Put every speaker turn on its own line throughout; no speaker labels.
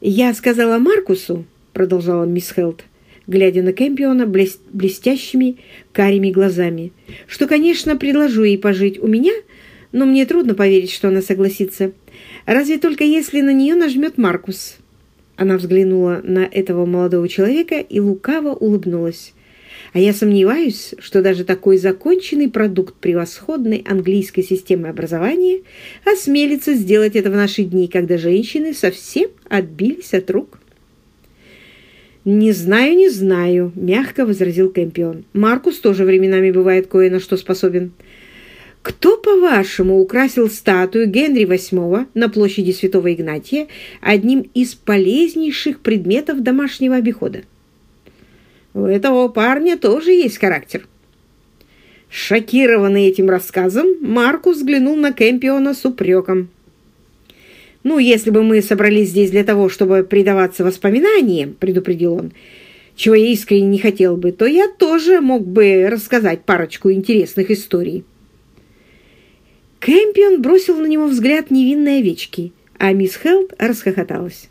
«Я сказала Маркусу», — продолжала мисс Хелт, глядя на Кэмпиона блес блестящими карими глазами, «что, конечно, предложу ей пожить у меня, но мне трудно поверить, что она согласится. Разве только если на нее нажмет Маркус». Она взглянула на этого молодого человека и лукаво улыбнулась. А я сомневаюсь, что даже такой законченный продукт превосходной английской системы образования осмелится сделать это в наши дни, когда женщины совсем отбились от рук. «Не знаю, не знаю», — мягко возразил Кэмпион. «Маркус тоже временами бывает кое на что способен. Кто, по-вашему, украсил статую Генри VIII на площади Святого Игнатия одним из полезнейших предметов домашнего обихода?» У этого парня тоже есть характер. Шокированный этим рассказом, Маркус взглянул на Кэмпиона с упреком. «Ну, если бы мы собрались здесь для того, чтобы предаваться воспоминаниям, — предупредил он, — чего я искренне не хотел бы, то я тоже мог бы рассказать парочку интересных историй». Кэмпион бросил на него взгляд невинной овечки, а мисс Хелд расхохоталась.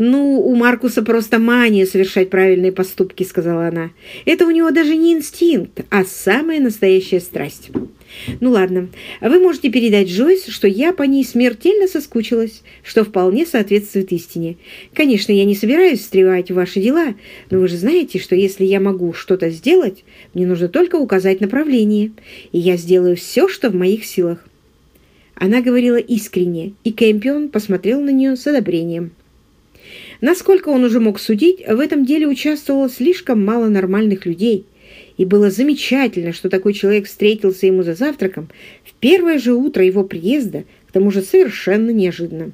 «Ну, у Маркуса просто мания совершать правильные поступки», — сказала она. «Это у него даже не инстинкт, а самая настоящая страсть». «Ну ладно, вы можете передать Джойс, что я по ней смертельно соскучилась, что вполне соответствует истине. Конечно, я не собираюсь встревать в ваши дела, но вы же знаете, что если я могу что-то сделать, мне нужно только указать направление, и я сделаю все, что в моих силах». Она говорила искренне, и Кэмпион посмотрел на нее с одобрением. Насколько он уже мог судить, в этом деле участвовало слишком мало нормальных людей, и было замечательно, что такой человек встретился ему за завтраком в первое же утро его приезда, к тому же совершенно неожиданно.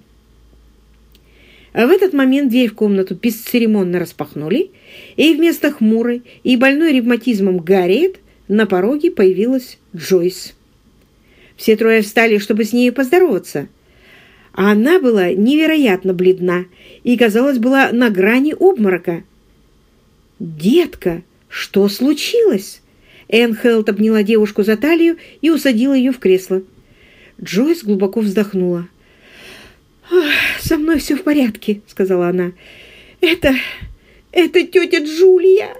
А в этот момент дверь в комнату бесцеремонно распахнули, и вместо хмурой и больной ревматизмом Гарриет на пороге появилась Джойс. Все трое встали, чтобы с ней поздороваться – а она была невероятно бледна и, казалось, была на грани обморока. «Детка, что случилось?» Энн обняла девушку за талию и усадила ее в кресло. Джойс глубоко вздохнула. «Со мной все в порядке», — сказала она. «Это... это тетя Джулия!»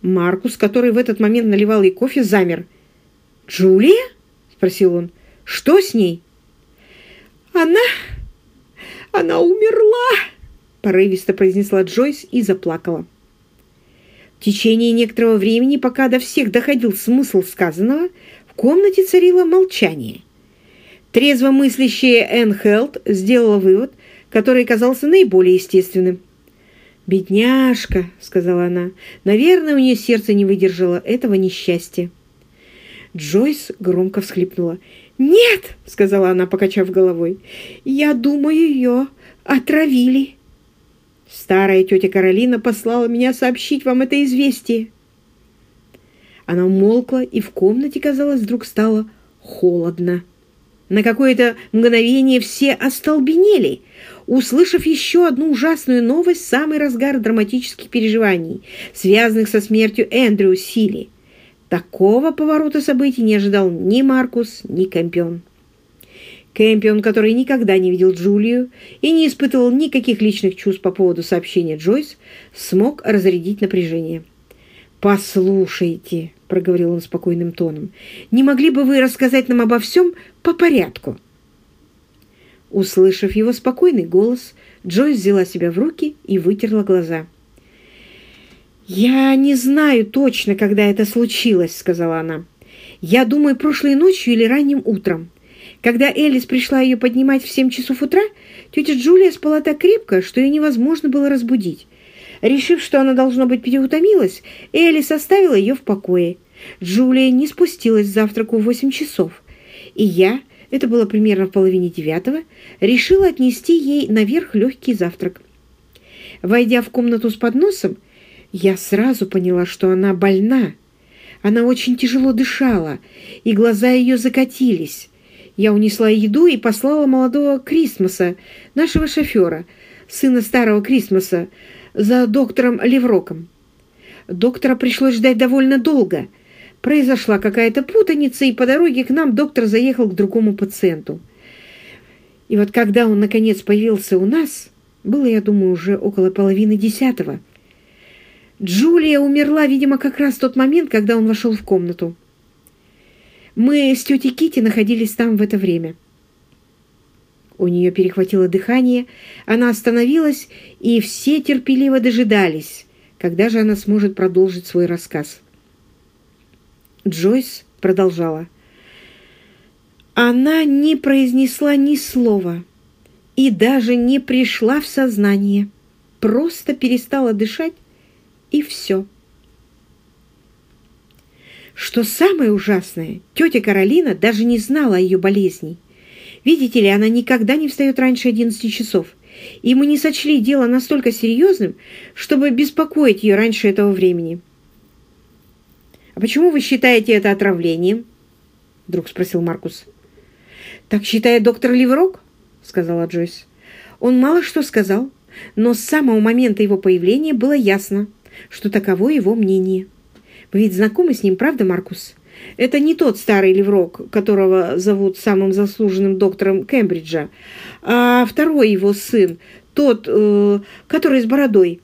Маркус, который в этот момент наливал ей кофе, замер. «Джулия?» — спросил он. «Что с ней?» «Она... она умерла!» порывисто произнесла Джойс и заплакала. В течение некоторого времени, пока до всех доходил смысл сказанного, в комнате царило молчание. Трезво мыслящая Энн Хелт сделала вывод, который казался наиболее естественным. «Бедняжка», — сказала она, — «наверное, у нее сердце не выдержало этого несчастья». Джойс громко всхлипнула. «Нет!» — сказала она, покачав головой. «Я думаю, ее отравили». «Старая тетя Каролина послала меня сообщить вам это известие». Она умолкла, и в комнате, казалось, вдруг стало холодно. На какое-то мгновение все остолбенели, услышав еще одну ужасную новость в самый разгар драматических переживаний, связанных со смертью Эндрю Силли. Такого поворота событий не ожидал ни Маркус, ни Кэмпион. Кэмпион, который никогда не видел Джулию и не испытывал никаких личных чувств по поводу сообщения Джойс, смог разрядить напряжение. «Послушайте», — проговорил он спокойным тоном, — «не могли бы вы рассказать нам обо всем по порядку?» Услышав его спокойный голос, Джойс взяла себя в руки и вытерла глаза. «Я не знаю точно, когда это случилось», — сказала она. «Я думаю, прошлой ночью или ранним утром. Когда Элис пришла ее поднимать в семь часов утра, тетя Джулия спала так крепко, что ее невозможно было разбудить. Решив, что она, должно быть, переутомилась, Элис оставила ее в покое. Джулия не спустилась к завтраку в восемь часов. И я, это было примерно в половине девятого, решила отнести ей наверх легкий завтрак. Войдя в комнату с подносом, я сразу поняла, что она больна. Она очень тяжело дышала, и глаза ее закатились. Я унесла еду и послала молодого Крисмоса, нашего шофера, сына старого Крисмоса, за доктором Левроком. Доктора пришлось ждать довольно долго. Произошла какая-то путаница, и по дороге к нам доктор заехал к другому пациенту. И вот когда он, наконец, появился у нас, было, я думаю, уже около половины десятого, Джулия умерла, видимо, как раз в тот момент, когда он вошел в комнату. Мы с тетей Кити находились там в это время. У нее перехватило дыхание, она остановилась, и все терпеливо дожидались, когда же она сможет продолжить свой рассказ. Джойс продолжала. Она не произнесла ни слова и даже не пришла в сознание, просто перестала дышать, и все. Что самое ужасное, тетя Каролина даже не знала о ее болезни. Видите ли, она никогда не встает раньше 11 часов, и мы не сочли дело настолько серьезным, чтобы беспокоить ее раньше этого времени. «А почему вы считаете это отравлением?» — вдруг спросил Маркус. «Так считает доктор Ливрок», — сказала Джойс. «Он мало что сказал, но с самого момента его появления было ясно, что таково его мнение. Вы ведь знакомы с ним, правда, Маркус? Это не тот старый Ливрок, которого зовут самым заслуженным доктором Кембриджа, а второй его сын, тот, э, который с бородой.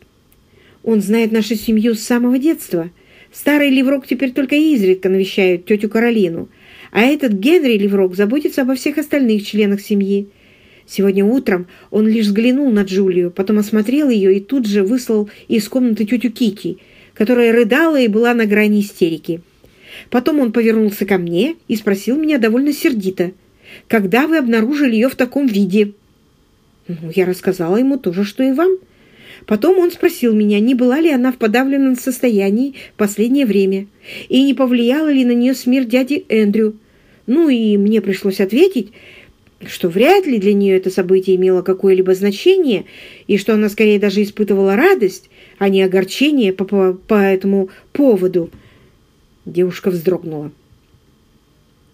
Он знает нашу семью с самого детства — Старый Ливрок теперь только изредка навещает тетю Каролину, а этот Генри Ливрок заботится обо всех остальных членах семьи. Сегодня утром он лишь взглянул на Джулию, потом осмотрел ее и тут же выслал из комнаты тетю Кити, которая рыдала и была на грани истерики. Потом он повернулся ко мне и спросил меня довольно сердито, «Когда вы обнаружили ее в таком виде?» ну, Я рассказала ему то же, что и вам – Потом он спросил меня, не была ли она в подавленном состоянии в последнее время, и не повлияла ли на нее смерть дяди Эндрю. Ну и мне пришлось ответить, что вряд ли для нее это событие имело какое-либо значение, и что она скорее даже испытывала радость, а не огорчение по, по, по этому поводу. Девушка вздрогнула.